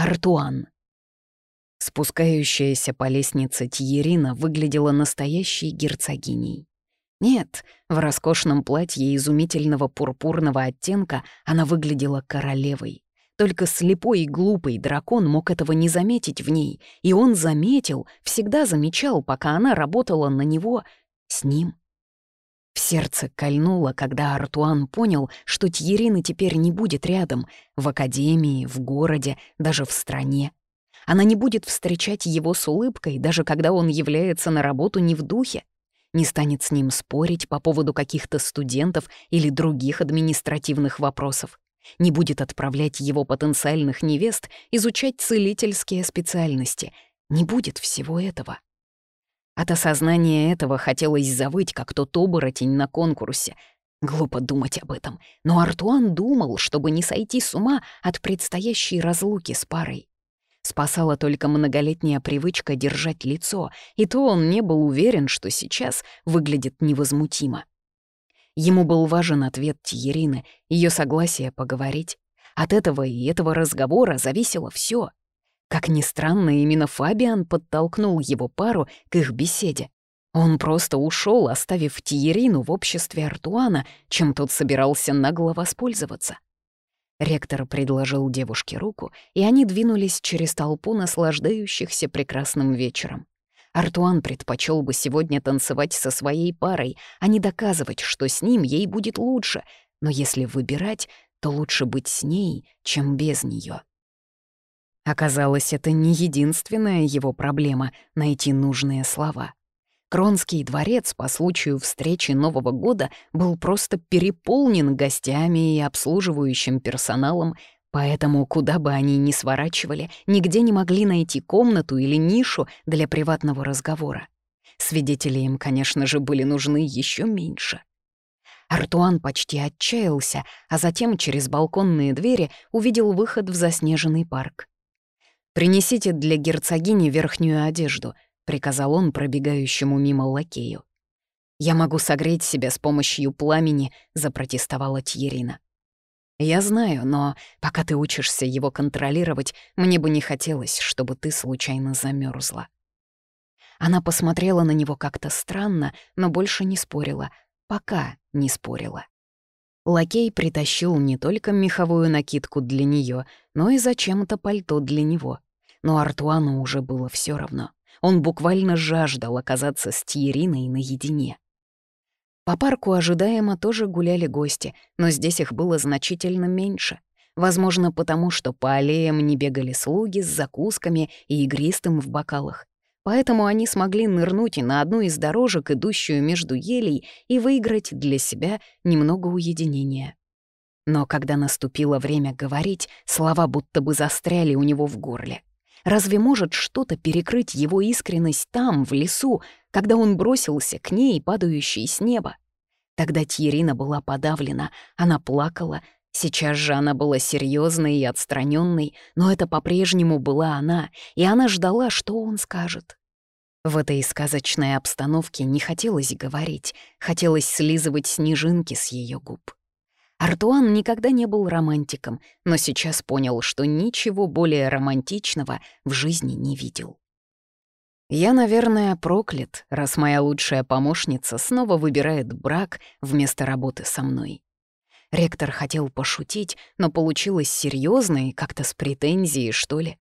Артуан. Спускающаяся по лестнице Тьерина выглядела настоящей герцогиней. Нет, в роскошном платье изумительного пурпурного оттенка она выглядела королевой. Только слепой и глупый дракон мог этого не заметить в ней, и он заметил, всегда замечал, пока она работала на него, с ним. В сердце кольнуло, когда Артуан понял, что Тьерины теперь не будет рядом, в академии, в городе, даже в стране. Она не будет встречать его с улыбкой, даже когда он является на работу не в духе не станет с ним спорить по поводу каких-то студентов или других административных вопросов, не будет отправлять его потенциальных невест изучать целительские специальности, не будет всего этого. От осознания этого хотелось завыть, как тот оборотень на конкурсе. Глупо думать об этом, но Артуан думал, чтобы не сойти с ума от предстоящей разлуки с парой. Спасала только многолетняя привычка держать лицо, и то он не был уверен, что сейчас выглядит невозмутимо. Ему был важен ответ Тьерины, ее согласие поговорить. От этого и этого разговора зависело все. Как ни странно, именно Фабиан подтолкнул его пару к их беседе. Он просто ушел, оставив Тиерину в обществе Артуана, чем тот собирался нагло воспользоваться. Ректор предложил девушке руку, и они двинулись через толпу наслаждающихся прекрасным вечером. Артуан предпочел бы сегодня танцевать со своей парой, а не доказывать, что с ним ей будет лучше, но если выбирать, то лучше быть с ней, чем без нее. Оказалось, это не единственная его проблема — найти нужные слова. Кронский дворец по случаю встречи Нового года был просто переполнен гостями и обслуживающим персоналом, поэтому куда бы они ни сворачивали, нигде не могли найти комнату или нишу для приватного разговора. Свидетели им, конечно же, были нужны еще меньше. Артуан почти отчаялся, а затем через балконные двери увидел выход в заснеженный парк. «Принесите для герцогини верхнюю одежду», приказал он пробегающему мимо лакею. «Я могу согреть себя с помощью пламени», — запротестовала Тьерина. «Я знаю, но пока ты учишься его контролировать, мне бы не хотелось, чтобы ты случайно замерзла. Она посмотрела на него как-то странно, но больше не спорила. Пока не спорила. Лакей притащил не только меховую накидку для нее, но и зачем-то пальто для него. Но Артуану уже было все равно. Он буквально жаждал оказаться с Тьериной наедине. По парку ожидаемо тоже гуляли гости, но здесь их было значительно меньше. Возможно, потому что по аллеям не бегали слуги с закусками и игристым в бокалах. Поэтому они смогли нырнуть на одну из дорожек, идущую между елей, и выиграть для себя немного уединения. Но когда наступило время говорить, слова будто бы застряли у него в горле. Разве может что-то перекрыть его искренность там, в лесу, когда он бросился к ней, падающей с неба? Тогда Тьерина была подавлена, она плакала. Сейчас же она была серьезной и отстраненной, но это по-прежнему была она, и она ждала, что он скажет. В этой сказочной обстановке не хотелось говорить, хотелось слизывать снежинки с ее губ. Артуан никогда не был романтиком, но сейчас понял, что ничего более романтичного в жизни не видел. Я, наверное, проклят, раз моя лучшая помощница снова выбирает брак вместо работы со мной. Ректор хотел пошутить, но получилось серьезно и как-то с претензией, что ли.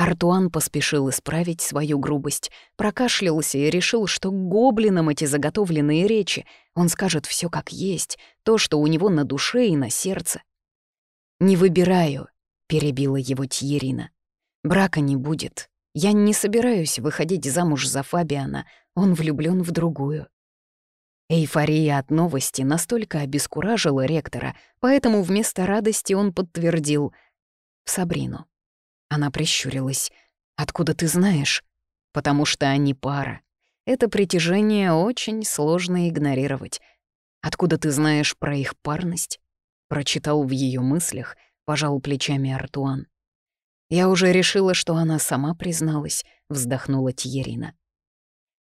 Артуан поспешил исправить свою грубость, прокашлялся и решил, что гоблинам эти заготовленные речи. Он скажет все как есть, то, что у него на душе и на сердце. «Не выбираю», — перебила его Тьерина. «Брака не будет. Я не собираюсь выходить замуж за Фабиана, он влюблен в другую». Эйфория от новости настолько обескуражила ректора, поэтому вместо радости он подтвердил — в Сабрину. Она прищурилась. «Откуда ты знаешь?» «Потому что они пара. Это притяжение очень сложно игнорировать. Откуда ты знаешь про их парность?» Прочитал в ее мыслях, пожал плечами Артуан. «Я уже решила, что она сама призналась», — вздохнула Тьерина.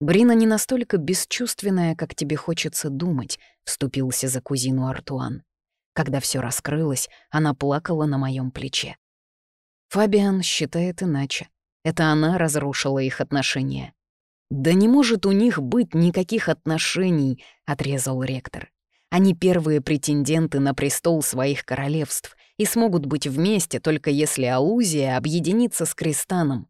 «Брина не настолько бесчувственная, как тебе хочется думать», — вступился за кузину Артуан. Когда все раскрылось, она плакала на моем плече. Фабиан считает иначе. Это она разрушила их отношения. «Да не может у них быть никаких отношений», — отрезал ректор. «Они первые претенденты на престол своих королевств и смогут быть вместе, только если Алузия объединится с Кристаном».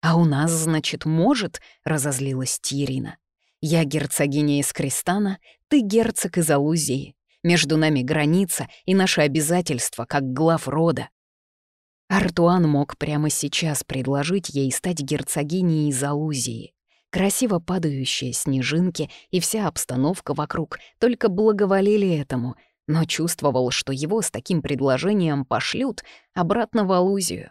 «А у нас, значит, может?» — разозлилась Тирина. «Я герцогиня из Кристана, ты герцог из Алузии. Между нами граница и наши обязательства, как глав рода. Артуан мог прямо сейчас предложить ей стать герцогиней из Алузии. Красиво падающие снежинки и вся обстановка вокруг только благоволили этому, но чувствовал, что его с таким предложением пошлют обратно в Алузию.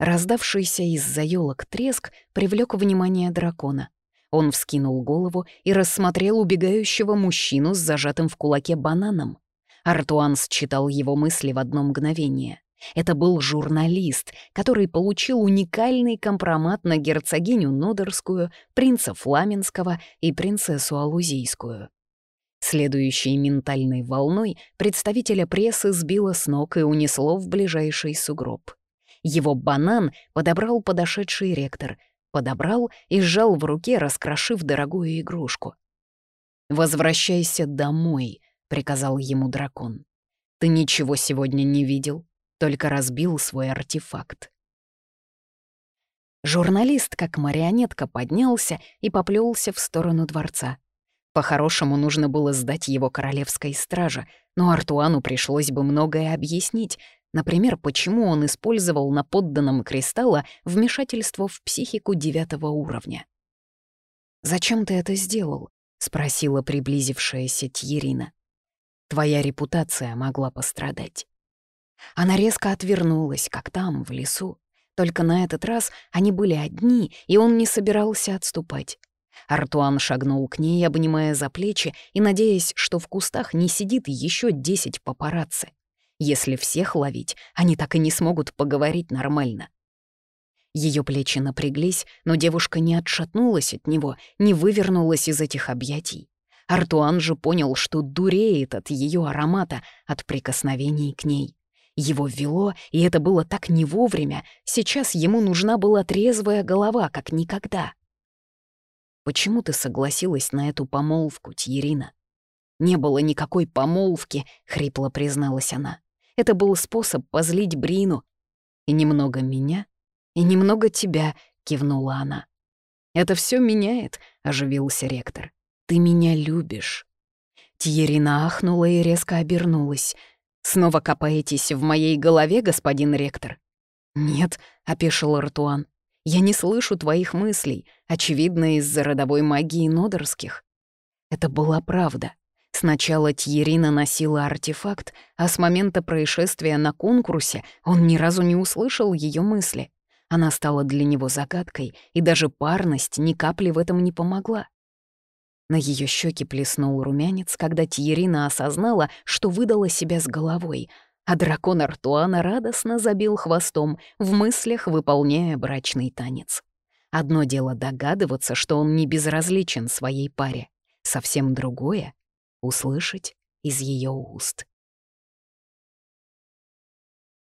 Раздавшийся из-за елок треск привлек внимание дракона. Он вскинул голову и рассмотрел убегающего мужчину с зажатым в кулаке бананом. Артуан считал его мысли в одно мгновение. Это был журналист, который получил уникальный компромат на герцогиню Нодерскую, принца Фламенского и принцессу Алузийскую. Следующей ментальной волной представителя прессы сбило с ног и унесло в ближайший сугроб. Его банан подобрал подошедший ректор — подобрал и сжал в руке, раскрошив дорогую игрушку. «Возвращайся домой», — приказал ему дракон. «Ты ничего сегодня не видел, только разбил свой артефакт». Журналист, как марионетка, поднялся и поплелся в сторону дворца. По-хорошему, нужно было сдать его королевской страже, но Артуану пришлось бы многое объяснить, Например, почему он использовал на подданном кристалла вмешательство в психику девятого уровня. «Зачем ты это сделал?» — спросила приблизившаяся Тьерина. «Твоя репутация могла пострадать». Она резко отвернулась, как там, в лесу. Только на этот раз они были одни, и он не собирался отступать. Артуан шагнул к ней, обнимая за плечи и надеясь, что в кустах не сидит еще десять папарацци. Если всех ловить, они так и не смогут поговорить нормально. Ее плечи напряглись, но девушка не отшатнулась от него, не вывернулась из этих объятий. Артуан же понял, что дуреет от ее аромата, от прикосновений к ней. Его вело, и это было так не вовремя. Сейчас ему нужна была трезвая голова, как никогда. «Почему ты согласилась на эту помолвку, Тьерина?» «Не было никакой помолвки», — хрипло призналась она. Это был способ позлить Брину. «И немного меня, и немного тебя», — кивнула она. «Это все меняет», — оживился ректор. «Ты меня любишь». Тьерина ахнула и резко обернулась. «Снова копаетесь в моей голове, господин ректор?» «Нет», — опешил Артуан. «Я не слышу твоих мыслей, очевидно, из-за родовой магии Нодорских». Это была правда. Сначала Тьерина носила артефакт, а с момента происшествия на конкурсе он ни разу не услышал ее мысли. Она стала для него загадкой, и даже парность ни капли в этом не помогла. На ее щеки плеснул румянец, когда Тьерина осознала, что выдала себя с головой, а дракон Артуана радостно забил хвостом, в мыслях выполняя брачный танец. Одно дело догадываться, что он не безразличен своей паре, совсем другое услышать из ее уст.